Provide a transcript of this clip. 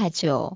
가죠.